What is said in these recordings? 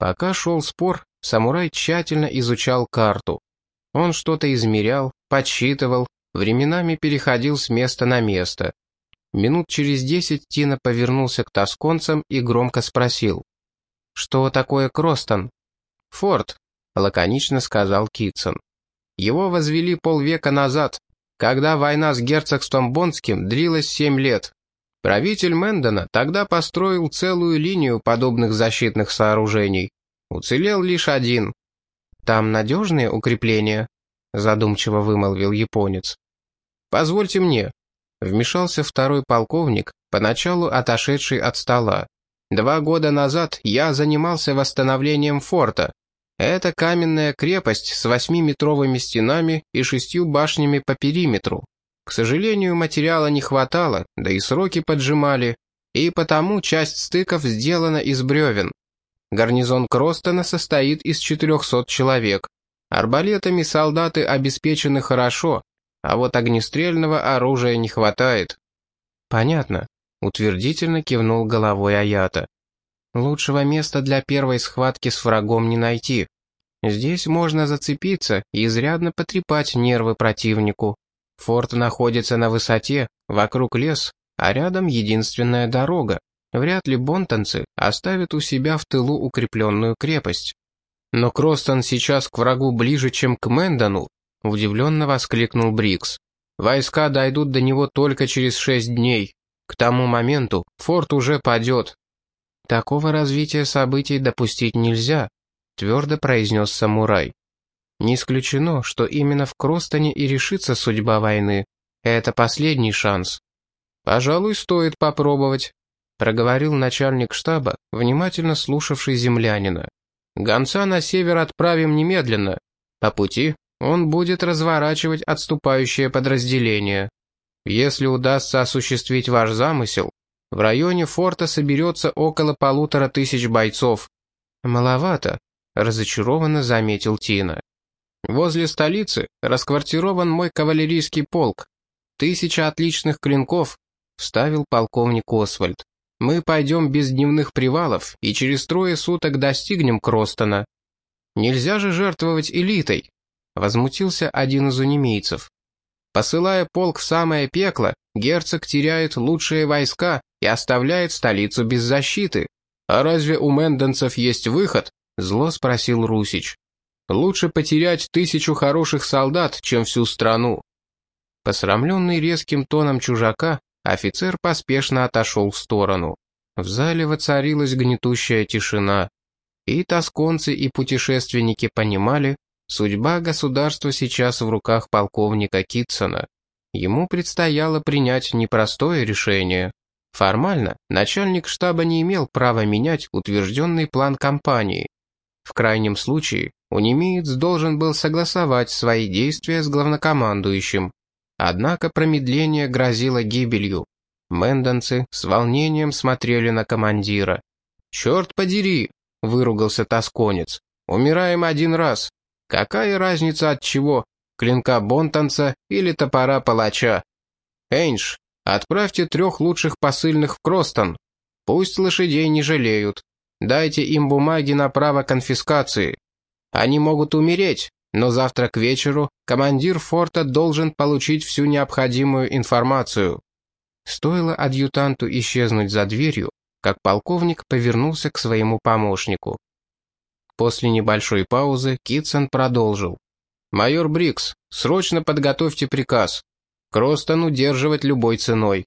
Пока шел спор, самурай тщательно изучал карту. Он что-то измерял, подсчитывал, временами переходил с места на место. Минут через десять Тина повернулся к тосконцам и громко спросил. «Что такое Кростон?» «Форт», — лаконично сказал Китсон. «Его возвели полвека назад, когда война с герцогством Бонским длилась семь лет. Правитель Мэндона тогда построил целую линию подобных защитных сооружений. Уцелел лишь один. «Там надежные укрепления?» — задумчиво вымолвил японец. «Позвольте мне», — вмешался второй полковник, поначалу отошедший от стола. «Два года назад я занимался восстановлением форта. Это каменная крепость с восьмиметровыми стенами и шестью башнями по периметру. К сожалению, материала не хватало, да и сроки поджимали, и потому часть стыков сделана из бревен. Гарнизон Кростона состоит из 400 человек. Арбалетами солдаты обеспечены хорошо, а вот огнестрельного оружия не хватает. Понятно, утвердительно кивнул головой Аята. Лучшего места для первой схватки с врагом не найти. Здесь можно зацепиться и изрядно потрепать нервы противнику. Форт находится на высоте, вокруг лес, а рядом единственная дорога. Вряд ли бонтонцы оставят у себя в тылу укрепленную крепость. Но Кростон сейчас к врагу ближе, чем к Мэндону, удивленно воскликнул Брикс. Войска дойдут до него только через шесть дней. К тому моменту форт уже падет. Такого развития событий допустить нельзя, твердо произнес самурай. Не исключено, что именно в Кростоне и решится судьба войны. Это последний шанс. «Пожалуй, стоит попробовать», — проговорил начальник штаба, внимательно слушавший землянина. «Гонца на север отправим немедленно. По пути он будет разворачивать отступающее подразделение. Если удастся осуществить ваш замысел, в районе форта соберется около полутора тысяч бойцов. Маловато, разочарованно заметил Тина. Возле столицы расквартирован мой кавалерийский полк. Тысяча отличных клинков, вставил полковник Освальд. Мы пойдем без дневных привалов и через трое суток достигнем Кростона. Нельзя же жертвовать элитой, возмутился один из унемейцев. Посылая полк в самое пекло, герцог теряет лучшие войска и оставляет столицу без защиты. А разве у мэндонцев есть выход? Зло спросил Русич. Лучше потерять тысячу хороших солдат, чем всю страну. Посрамленный резким тоном чужака, офицер поспешно отошел в сторону. В зале воцарилась гнетущая тишина. И тосконцы, и путешественники понимали, судьба государства сейчас в руках полковника Китсона. Ему предстояло принять непростое решение. Формально, начальник штаба не имел права менять утвержденный план кампании. В крайнем случае, Унемеец должен был согласовать свои действия с главнокомандующим. Однако промедление грозило гибелью. Мэндонцы с волнением смотрели на командира. «Черт подери!» — выругался тосконец. «Умираем один раз. Какая разница от чего? Клинка бонтанца или топора палача? Эйнш, отправьте трех лучших посыльных в Кростон. Пусть лошадей не жалеют. Дайте им бумаги на право конфискации. Они могут умереть, но завтра к вечеру командир форта должен получить всю необходимую информацию. Стоило адъютанту исчезнуть за дверью, как полковник повернулся к своему помощнику. После небольшой паузы Китсон продолжил. «Майор Брикс, срочно подготовьте приказ. Кростон удерживать любой ценой.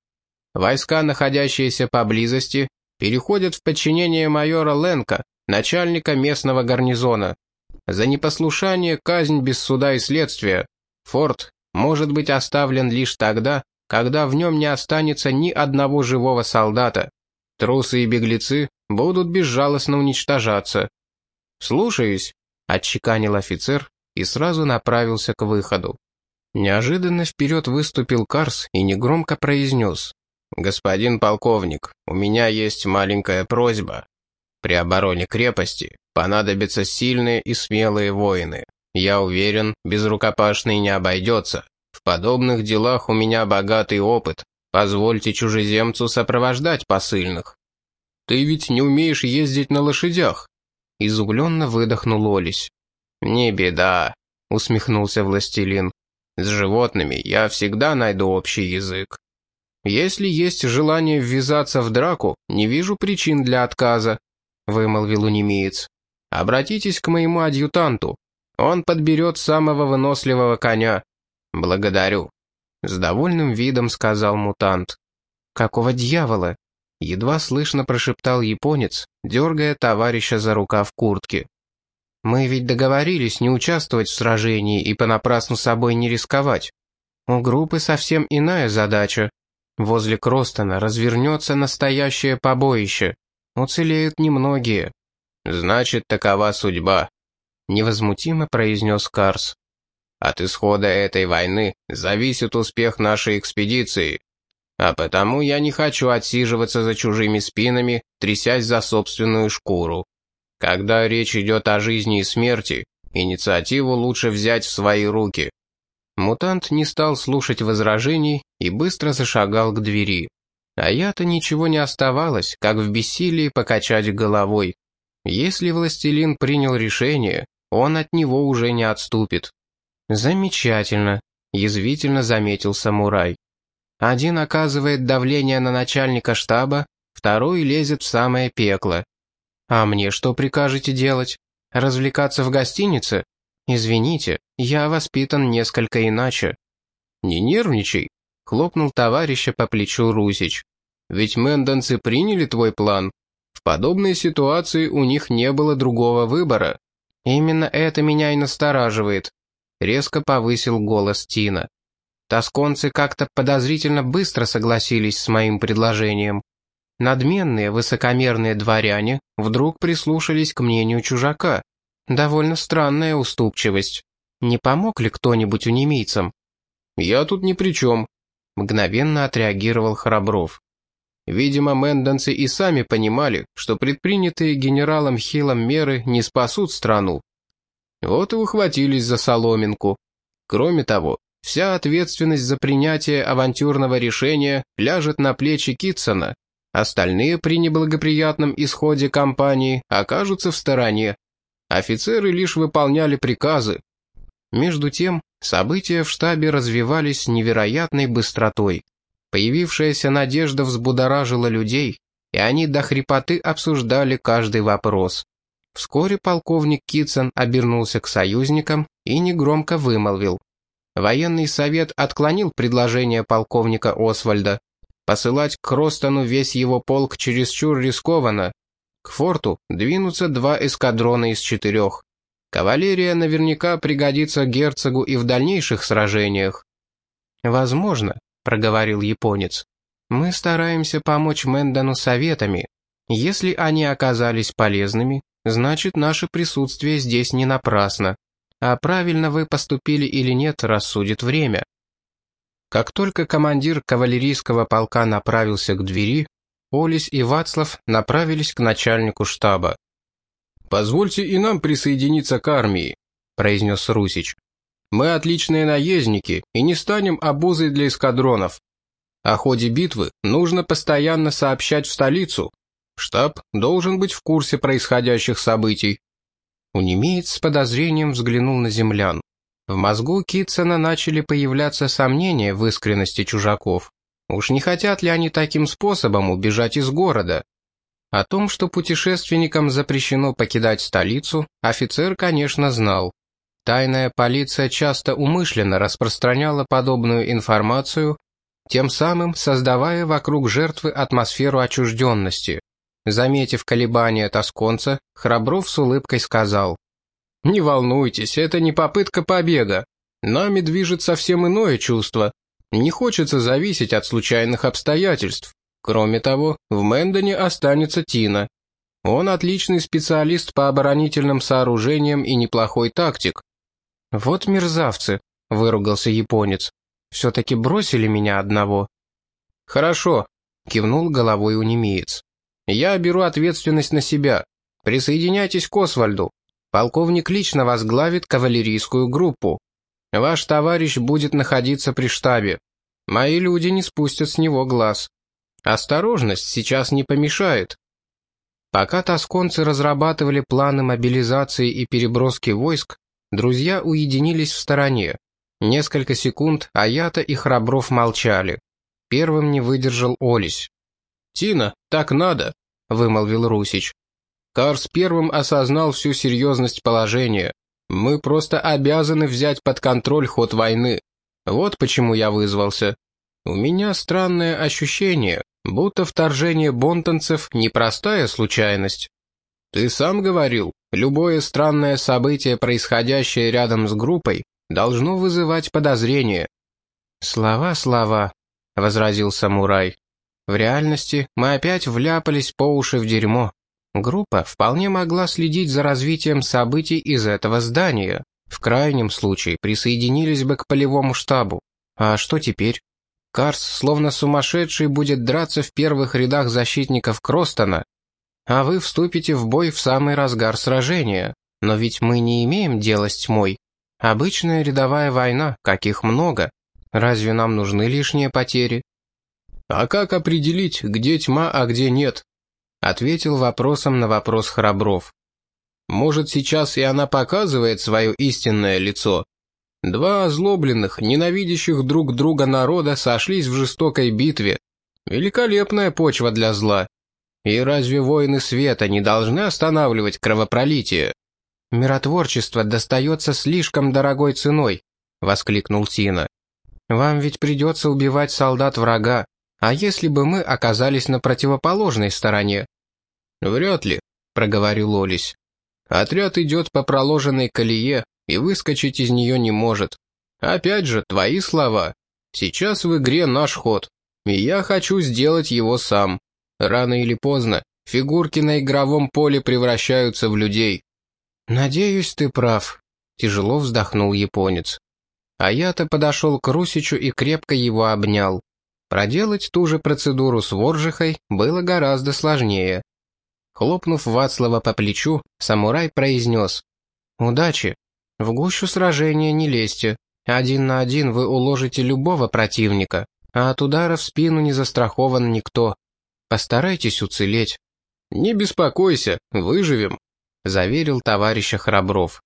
Войска, находящиеся поблизости, переходят в подчинение майора Ленка, начальника местного гарнизона. За непослушание казнь без суда и следствия. Форт может быть оставлен лишь тогда, когда в нем не останется ни одного живого солдата. Трусы и беглецы будут безжалостно уничтожаться. «Слушаюсь», — отчеканил офицер и сразу направился к выходу. Неожиданно вперед выступил Карс и негромко произнес. «Господин полковник, у меня есть маленькая просьба. При обороне крепости понадобятся сильные и смелые воины. Я уверен, без рукопашной не обойдется. В подобных делах у меня богатый опыт. Позвольте чужеземцу сопровождать посыльных». «Ты ведь не умеешь ездить на лошадях», — изумленно выдохнул Олесь. «Не беда», — усмехнулся властелин. «С животными я всегда найду общий язык. Если есть желание ввязаться в драку, не вижу причин для отказа», — вымолвил унемеец. «Обратитесь к моему адъютанту. Он подберет самого выносливого коня. Благодарю». С довольным видом сказал мутант. «Какого дьявола?» Едва слышно прошептал японец, дергая товарища за рукав куртки. «Мы ведь договорились не участвовать в сражении и понапрасну собой не рисковать. У группы совсем иная задача. Возле Кростона развернется настоящее побоище. Уцелеют немногие». «Значит, такова судьба», — невозмутимо произнес Карс. От исхода этой войны зависит успех нашей экспедиции. А потому я не хочу отсиживаться за чужими спинами, трясясь за собственную шкуру. Когда речь идет о жизни и смерти, инициативу лучше взять в свои руки. Мутант не стал слушать возражений и быстро зашагал к двери. А я-то ничего не оставалось, как в бессилии покачать головой. Если властелин принял решение, он от него уже не отступит. «Замечательно», — язвительно заметил самурай. «Один оказывает давление на начальника штаба, второй лезет в самое пекло. А мне что прикажете делать? Развлекаться в гостинице? Извините, я воспитан несколько иначе». «Не нервничай», — хлопнул товарища по плечу Русич. «Ведь мэндонцы приняли твой план. В подобной ситуации у них не было другого выбора. Именно это меня и настораживает», резко повысил голос Тина. Тосконцы как-то подозрительно быстро согласились с моим предложением. Надменные, высокомерные дворяне вдруг прислушались к мнению чужака. Довольно странная уступчивость. Не помог ли кто-нибудь у немийцам? «Я тут ни при чем», — мгновенно отреагировал Храбров. Видимо, мэндонцы и сами понимали, что предпринятые генералом Хиллом меры не спасут страну, вот и ухватились за соломинку. Кроме того, вся ответственность за принятие авантюрного решения ляжет на плечи Китсона. Остальные при неблагоприятном исходе кампании окажутся в стороне. Офицеры лишь выполняли приказы. Между тем, события в штабе развивались невероятной быстротой. Появившаяся надежда взбудоражила людей, и они до хрипоты обсуждали каждый вопрос. Вскоре полковник Китсон обернулся к союзникам и негромко вымолвил. Военный совет отклонил предложение полковника Освальда. Посылать к Ростону весь его полк чересчур рискованно. К форту двинутся два эскадрона из четырех. Кавалерия наверняка пригодится герцогу и в дальнейших сражениях. «Возможно», — проговорил японец. «Мы стараемся помочь Мэндону советами. Если они оказались полезными, значит наше присутствие здесь не напрасно. А правильно вы поступили или нет, рассудит время. Как только командир кавалерийского полка направился к двери, Олесь и Вацлав направились к начальнику штаба. «Позвольте и нам присоединиться к армии», — произнес Русич. «Мы отличные наездники и не станем обузой для эскадронов. О ходе битвы нужно постоянно сообщать в столицу, Штаб должен быть в курсе происходящих событий. Унемеец с подозрением взглянул на землян. В мозгу Китсона начали появляться сомнения в искренности чужаков. Уж не хотят ли они таким способом убежать из города? О том, что путешественникам запрещено покидать столицу, офицер, конечно, знал. Тайная полиция часто умышленно распространяла подобную информацию, тем самым создавая вокруг жертвы атмосферу отчужденности. Заметив колебания тосконца, Храбров с улыбкой сказал. «Не волнуйтесь, это не попытка побега. Нами движет совсем иное чувство. Не хочется зависеть от случайных обстоятельств. Кроме того, в Мэндоне останется Тина. Он отличный специалист по оборонительным сооружениям и неплохой тактик». «Вот мерзавцы», — выругался японец. «Все-таки бросили меня одного». «Хорошо», — кивнул головой унемеец. Я беру ответственность на себя. Присоединяйтесь к Освальду. Полковник лично возглавит кавалерийскую группу. Ваш товарищ будет находиться при штабе. Мои люди не спустят с него глаз. Осторожность сейчас не помешает. Пока тосконцы разрабатывали планы мобилизации и переброски войск, друзья уединились в стороне. Несколько секунд Аята и Храбров молчали. Первым не выдержал Олесь. «Тина, так надо», — вымолвил Русич. Карс первым осознал всю серьезность положения. Мы просто обязаны взять под контроль ход войны. Вот почему я вызвался. У меня странное ощущение, будто вторжение бонтонцев — непростая случайность. Ты сам говорил, любое странное событие, происходящее рядом с группой, должно вызывать подозрение. «Слова, слова», — возразил самурай. «В реальности мы опять вляпались по уши в дерьмо. Группа вполне могла следить за развитием событий из этого здания. В крайнем случае присоединились бы к полевому штабу. А что теперь? Карс, словно сумасшедший, будет драться в первых рядах защитников Кростона, а вы вступите в бой в самый разгар сражения. Но ведь мы не имеем дела с тьмой. Обычная рядовая война, каких много. Разве нам нужны лишние потери? А как определить, где тьма, а где нет? ответил вопросом на вопрос Храбров. «Может, сейчас и она показывает свое истинное лицо? Два озлобленных, ненавидящих друг друга народа сошлись в жестокой битве. Великолепная почва для зла. И разве воины света не должны останавливать кровопролитие?» «Миротворчество достается слишком дорогой ценой», — воскликнул Тина. «Вам ведь придется убивать солдат врага, а если бы мы оказались на противоположной стороне?» «Вряд ли», — проговорил Олесь. «Отряд идет по проложенной колее и выскочить из нее не может. Опять же, твои слова. Сейчас в игре наш ход, и я хочу сделать его сам. Рано или поздно фигурки на игровом поле превращаются в людей». «Надеюсь, ты прав», — тяжело вздохнул японец. А я-то подошел к Русичу и крепко его обнял. Проделать ту же процедуру с Воржихой было гораздо сложнее. Хлопнув Вацлава по плечу, самурай произнес. «Удачи. В гущу сражения не лезьте. Один на один вы уложите любого противника, а от удара в спину не застрахован никто. Постарайтесь уцелеть». «Не беспокойся, выживем», — заверил товарища Храбров.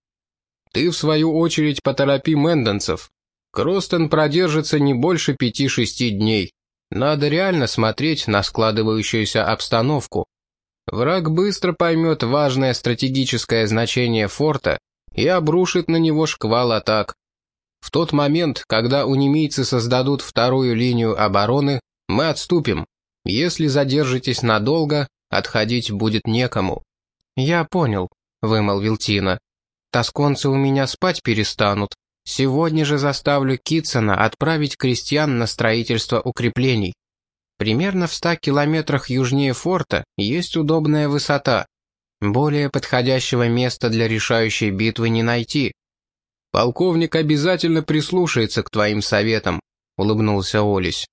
«Ты, в свою очередь, поторопи мэндонцев. Кростон продержится не больше пяти-шести дней. Надо реально смотреть на складывающуюся обстановку, Враг быстро поймет важное стратегическое значение форта и обрушит на него шквал атак. В тот момент, когда унимийцы создадут вторую линию обороны, мы отступим. Если задержитесь надолго, отходить будет некому». «Я понял», — вымолвил Тина. «Тосконцы у меня спать перестанут. Сегодня же заставлю Китсона отправить крестьян на строительство укреплений. Примерно в ста километрах южнее форта есть удобная высота. Более подходящего места для решающей битвы не найти. «Полковник обязательно прислушается к твоим советам», — улыбнулся Олесь.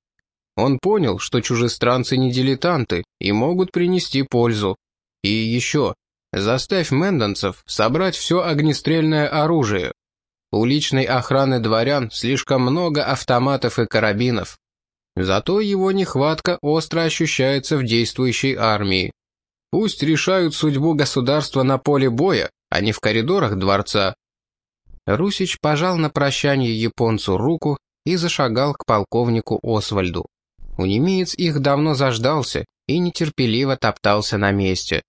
Он понял, что чужестранцы не дилетанты и могут принести пользу. И еще, заставь мэндонцев собрать все огнестрельное оружие. У личной охраны дворян слишком много автоматов и карабинов. Зато его нехватка остро ощущается в действующей армии. Пусть решают судьбу государства на поле боя, а не в коридорах дворца. Русич пожал на прощание японцу руку и зашагал к полковнику Освальду. Унемеец их давно заждался и нетерпеливо топтался на месте.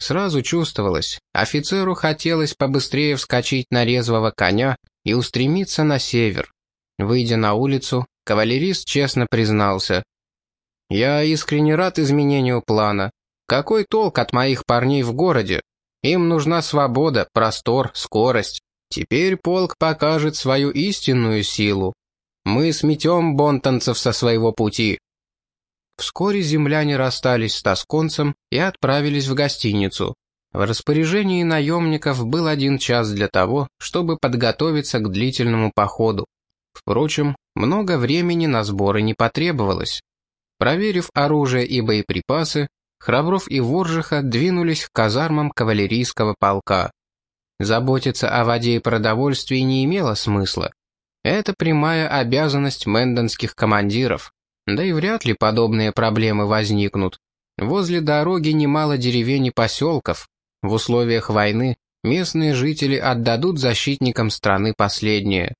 Сразу чувствовалось, офицеру хотелось побыстрее вскочить на резвого коня и устремиться на север. Выйдя на улицу, Кавалерист честно признался. «Я искренне рад изменению плана. Какой толк от моих парней в городе? Им нужна свобода, простор, скорость. Теперь полк покажет свою истинную силу. Мы сметем бонтанцев со своего пути». Вскоре земляне расстались с тосконцем и отправились в гостиницу. В распоряжении наемников был один час для того, чтобы подготовиться к длительному походу. Впрочем, много времени на сборы не потребовалось. Проверив оружие и боеприпасы, Храбров и Воржиха двинулись к казармам кавалерийского полка. Заботиться о воде и продовольствии не имело смысла. Это прямая обязанность мэндонских командиров, да и вряд ли подобные проблемы возникнут. Возле дороги немало деревень и поселков. В условиях войны местные жители отдадут защитникам страны последнее.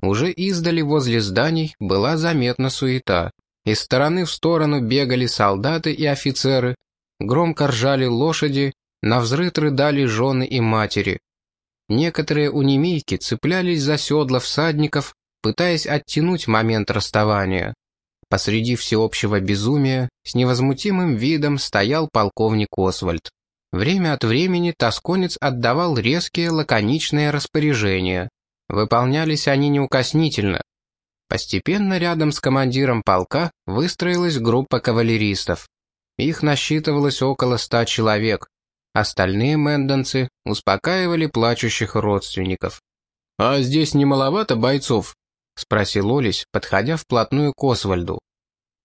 Уже издали возле зданий была заметна суета. Из стороны в сторону бегали солдаты и офицеры, громко ржали лошади, на взрыв рыдали жены и матери. Некоторые унемейки цеплялись за седла всадников, пытаясь оттянуть момент расставания. Посреди всеобщего безумия с невозмутимым видом стоял полковник Освальд. Время от времени тосконец отдавал резкие лаконичные распоряжения. Выполнялись они неукоснительно. Постепенно рядом с командиром полка выстроилась группа кавалеристов. Их насчитывалось около ста человек. Остальные мэндонцы успокаивали плачущих родственников. «А здесь не маловато бойцов?» — спросил Олесь, подходя вплотную к Освальду.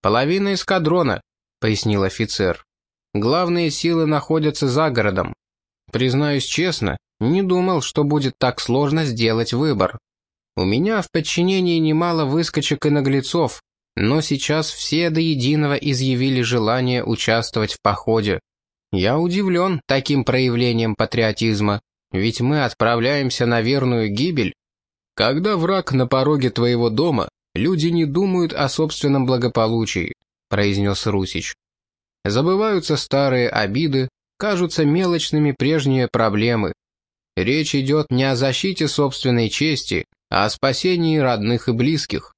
«Половина эскадрона», — пояснил офицер. «Главные силы находятся за городом. Признаюсь честно, не думал, что будет так сложно сделать выбор. У меня в подчинении немало выскочек и наглецов, но сейчас все до единого изъявили желание участвовать в походе. Я удивлен таким проявлением патриотизма, ведь мы отправляемся на верную гибель. Когда враг на пороге твоего дома, люди не думают о собственном благополучии, произнес Русич. Забываются старые обиды, кажутся мелочными прежние проблемы. Речь идет не о защите собственной чести, о спасении родных и близких.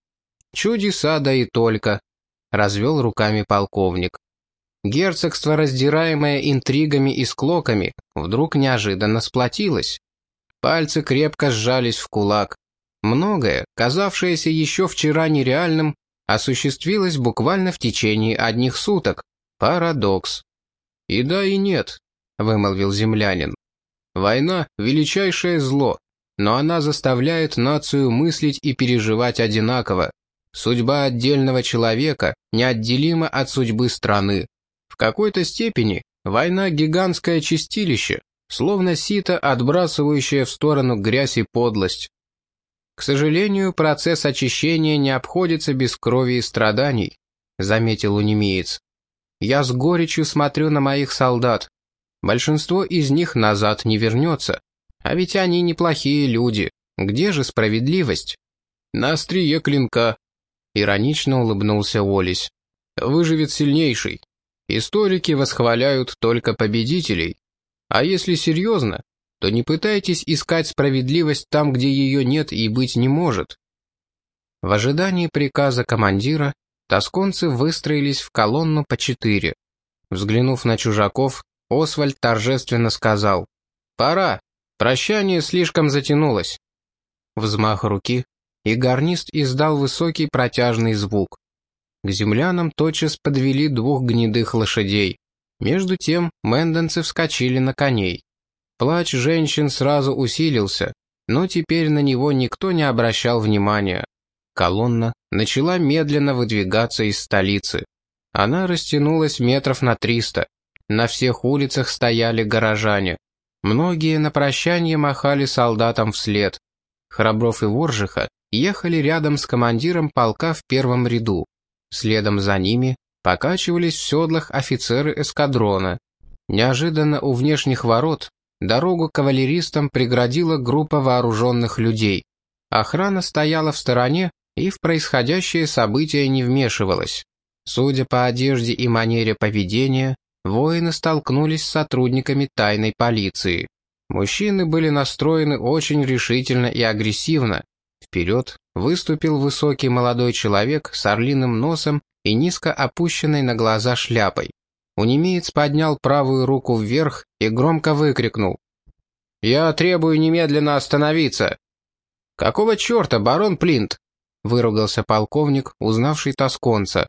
Чудеса да и только, развел руками полковник. Герцогство, раздираемое интригами и склоками, вдруг неожиданно сплотилось. Пальцы крепко сжались в кулак. Многое, казавшееся еще вчера нереальным, осуществилось буквально в течение одних суток. Парадокс. «И да, и нет», — вымолвил землянин. «Война — величайшее зло, но она заставляет нацию мыслить и переживать одинаково. Судьба отдельного человека неотделима от судьбы страны. В какой-то степени война – гигантское чистилище, словно сито, отбрасывающее в сторону грязь и подлость. К сожалению, процесс очищения не обходится без крови и страданий, заметил унемеец. Я с горечью смотрю на моих солдат. Большинство из них назад не вернется. А ведь они неплохие люди. Где же справедливость? На острие клинка. Иронично улыбнулся Олесь. Выживет сильнейший. Историки восхваляют только победителей. А если серьезно, то не пытайтесь искать справедливость там, где ее нет и быть не может. В ожидании приказа командира, тосконцы выстроились в колонну по четыре. Взглянув на чужаков, Освальд торжественно сказал «Пора, прощание слишком затянулось». Взмах руки, и гарнист издал высокий протяжный звук. К землянам тотчас подвели двух гнедых лошадей. Между тем мэндонцы вскочили на коней. Плач женщин сразу усилился, но теперь на него никто не обращал внимания. Колонна начала медленно выдвигаться из столицы. Она растянулась метров на триста. На всех улицах стояли горожане. Многие на прощание махали солдатам вслед. Храбров и Воржиха ехали рядом с командиром полка в первом ряду. Следом за ними покачивались в седлах офицеры эскадрона. Неожиданно у внешних ворот дорогу кавалеристам преградила группа вооруженных людей. Охрана стояла в стороне и в происходящее событие не вмешивалась. Судя по одежде и манере поведения, воины столкнулись с сотрудниками тайной полиции. Мужчины были настроены очень решительно и агрессивно, Вперед выступил высокий молодой человек с орлиным носом и низко опущенной на глаза шляпой. Унемеец поднял правую руку вверх и громко выкрикнул. «Я требую немедленно остановиться!» «Какого черта, барон Плинт?» — выругался полковник, узнавший тосконца.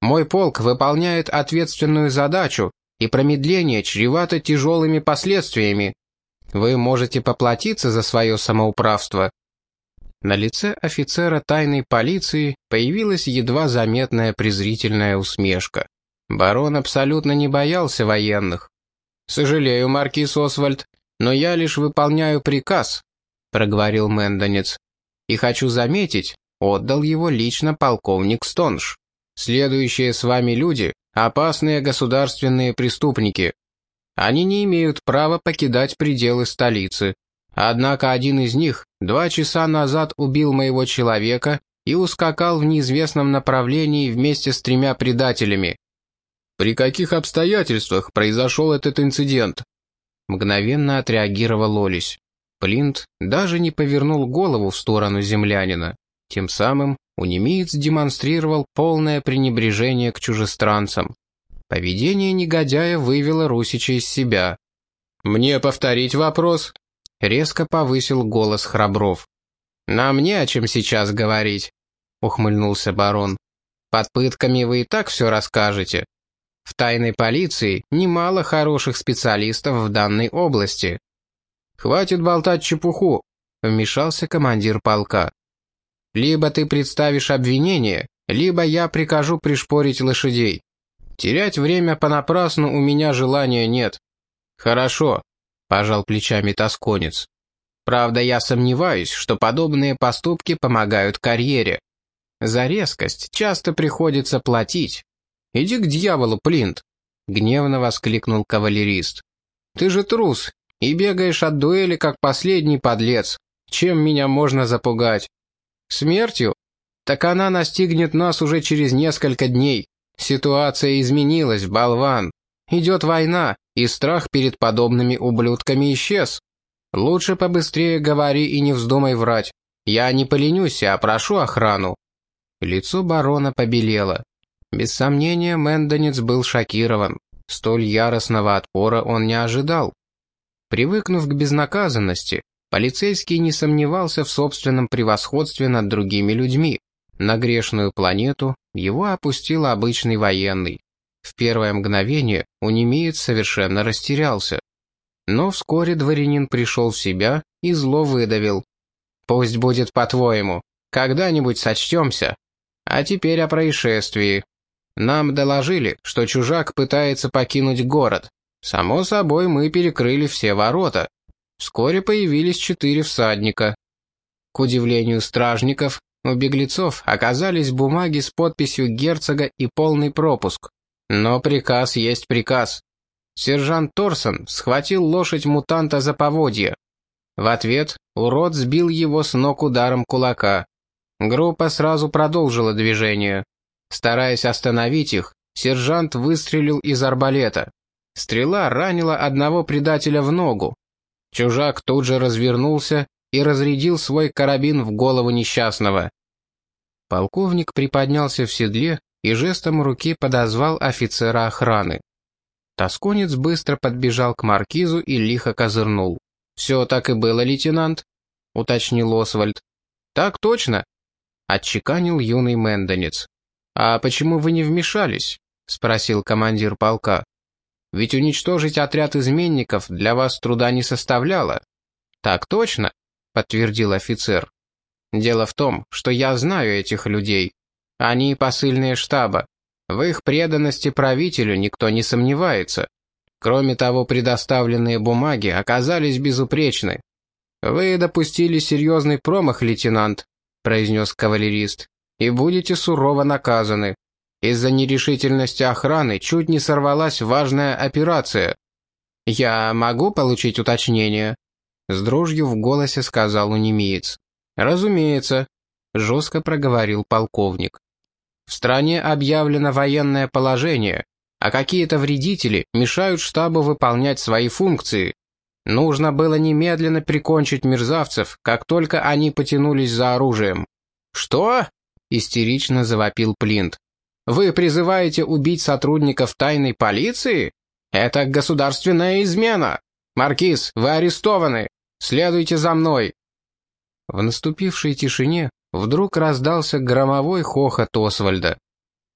«Мой полк выполняет ответственную задачу, и промедление чревато тяжелыми последствиями. Вы можете поплатиться за свое самоуправство, на лице офицера тайной полиции появилась едва заметная презрительная усмешка. Барон абсолютно не боялся военных. «Сожалею, маркиз Освальд, но я лишь выполняю приказ», — проговорил Мэндонец. «И хочу заметить, отдал его лично полковник Стонж. Следующие с вами люди опасные государственные преступники. Они не имеют права покидать пределы столицы. Однако один из них два часа назад убил моего человека и ускакал в неизвестном направлении вместе с тремя предателями. При каких обстоятельствах произошел этот инцидент? Мгновенно отреагировал Олесь. Плинт даже не повернул голову в сторону землянина. Тем самым унемиец демонстрировал полное пренебрежение к чужестранцам. Поведение негодяя вывело Русича из себя. «Мне повторить вопрос?» Резко повысил голос Храбров. «Нам не о чем сейчас говорить», — ухмыльнулся барон. «Под пытками вы и так все расскажете. В тайной полиции немало хороших специалистов в данной области». «Хватит болтать чепуху», — вмешался командир полка. «Либо ты представишь обвинение, либо я прикажу пришпорить лошадей. Терять время понапрасну у меня желания нет». «Хорошо», пожал плечами тосконец. Правда, я сомневаюсь, что подобные поступки помогают карьере. За резкость часто приходится платить. Иди к дьяволу, Плинт, гневно воскликнул кавалерист. Ты же трус и бегаешь от дуэли, как последний подлец. Чем меня можно запугать? Смертью? Так она настигнет нас уже через несколько дней. Ситуация изменилась, болван. Идет война, и страх перед подобными ублюдками исчез. Лучше побыстрее говори и не вздумай врать. Я не поленюсь, а прошу охрану». Лицо барона побелело. Без сомнения, Мэндонец был шокирован. Столь яростного отпора он не ожидал. Привыкнув к безнаказанности, полицейский не сомневался в собственном превосходстве над другими людьми. На грешную планету его опустил обычный военный. В первое мгновение унемеец совершенно растерялся. Но вскоре дворянин пришел в себя и зло выдавил. «Пусть будет по-твоему. Когда-нибудь сочтемся. А теперь о происшествии. Нам доложили, что чужак пытается покинуть город. Само собой, мы перекрыли все ворота. Вскоре появились четыре всадника. К удивлению стражников, у беглецов оказались бумаги с подписью герцога и полный пропуск. Но приказ есть приказ. Сержант Торсон схватил лошадь мутанта за поводья. В ответ урод сбил его с ног ударом кулака. Группа сразу продолжила движение. Стараясь остановить их, сержант выстрелил из арбалета. Стрела ранила одного предателя в ногу. Чужак тут же развернулся и разрядил свой карабин в голову несчастного. Полковник приподнялся в седле и жестом руки подозвал офицера охраны. Тосконец быстро подбежал к маркизу и лихо козырнул. «Все так и было, лейтенант», — уточнил Освальд. «Так точно», — отчеканил юный мэндонец. «А почему вы не вмешались?» — спросил командир полка. «Ведь уничтожить отряд изменников для вас труда не составляло». «Так точно», — подтвердил офицер. «Дело в том, что я знаю этих людей. Они посыльные штаба. В их преданности правителю никто не сомневается. Кроме того, предоставленные бумаги оказались безупречны. «Вы допустили серьезный промах, лейтенант», — произнес кавалерист, «и будете сурово наказаны. Из-за нерешительности охраны чуть не сорвалась важная операция. Я могу получить уточнение?» С дрожью в голосе сказал унемеец. «Разумеется», — жестко проговорил полковник. В стране объявлено военное положение, а какие-то вредители мешают штабу выполнять свои функции. Нужно было немедленно прикончить мерзавцев, как только они потянулись за оружием. «Что?» – истерично завопил Плинт. «Вы призываете убить сотрудников тайной полиции? Это государственная измена! Маркиз, вы арестованы! Следуйте за мной!» В наступившей тишине Вдруг раздался громовой хохот Освальда.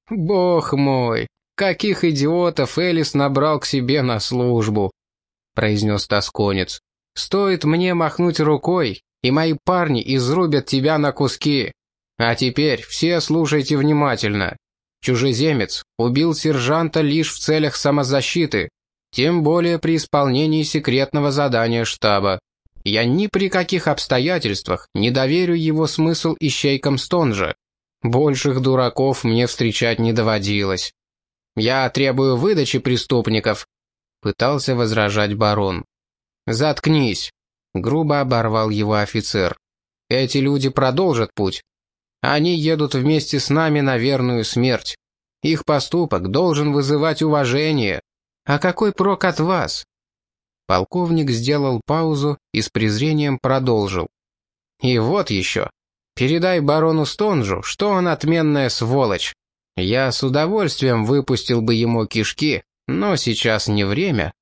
«Бог мой, каких идиотов Элис набрал к себе на службу!» произнес тосконец. «Стоит мне махнуть рукой, и мои парни изрубят тебя на куски. А теперь все слушайте внимательно. Чужеземец убил сержанта лишь в целях самозащиты, тем более при исполнении секретного задания штаба. Я ни при каких обстоятельствах не доверю его смысл ищейкам Стонжа. Больших дураков мне встречать не доводилось. Я требую выдачи преступников», — пытался возражать барон. «Заткнись», — грубо оборвал его офицер. «Эти люди продолжат путь. Они едут вместе с нами на верную смерть. Их поступок должен вызывать уважение. А какой прок от вас?» Полковник сделал паузу и с презрением продолжил. «И вот еще. Передай барону Стонжу, что он отменная сволочь. Я с удовольствием выпустил бы ему кишки, но сейчас не время».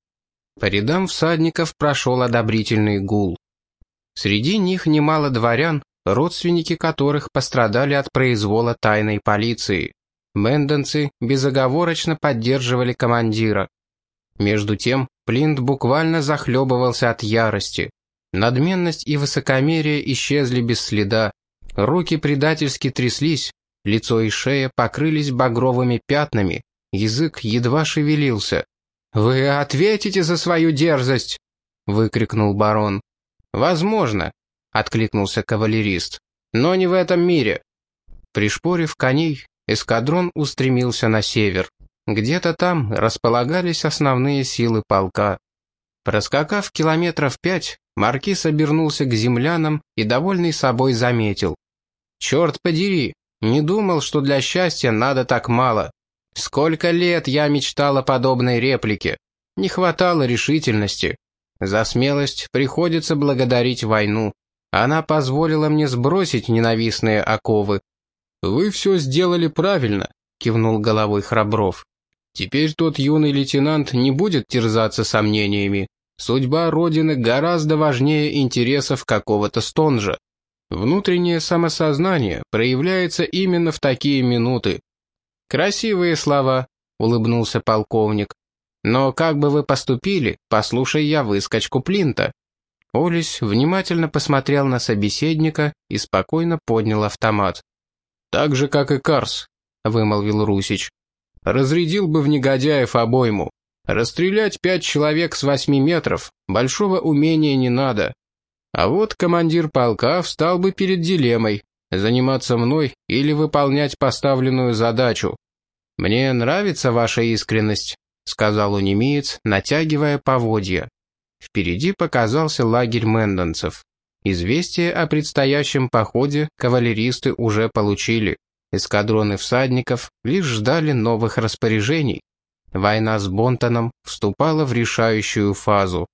По рядам всадников прошел одобрительный гул. Среди них немало дворян, родственники которых пострадали от произвола тайной полиции. Мэндонцы безоговорочно поддерживали командира. Между тем, Плинт буквально захлебывался от ярости. Надменность и высокомерие исчезли без следа. Руки предательски тряслись, лицо и шея покрылись багровыми пятнами, язык едва шевелился. «Вы ответите за свою дерзость!» — выкрикнул барон. «Возможно», — откликнулся кавалерист, — «но не в этом мире». Пришпорив коней, эскадрон устремился на север. Где-то там располагались основные силы полка. Проскакав километров пять, Маркиз обернулся к землянам и, довольный собой, заметил. «Черт подери, не думал, что для счастья надо так мало. Сколько лет я мечтал о подобной реплике. Не хватало решительности. За смелость приходится благодарить войну. Она позволила мне сбросить ненавистные оковы». «Вы все сделали правильно», — кивнул головой Храбров. «Теперь тот юный лейтенант не будет терзаться сомнениями. Судьба Родины гораздо важнее интересов какого-то стонжа. Внутреннее самосознание проявляется именно в такие минуты. «Красивые слова», — улыбнулся полковник. «Но как бы вы поступили, послушай я выскочку Плинта». Олесь внимательно посмотрел на собеседника и спокойно поднял автомат. «Так же, как и Карс», — вымолвил Русич. «Разрядил бы в негодяев обойму. Расстрелять пять человек с восьми метров большого умения не надо. А вот командир полка встал бы перед дилеммой, заниматься мной или выполнять поставленную задачу. «Мне нравится ваша искренность», — сказал унемеец, натягивая поводья. Впереди показался лагерь мэндонцев. Известие о предстоящем походе кавалеристы уже получили. Эскадроны всадников лишь ждали новых распоряжений. Война с Бонтоном вступала в решающую фазу.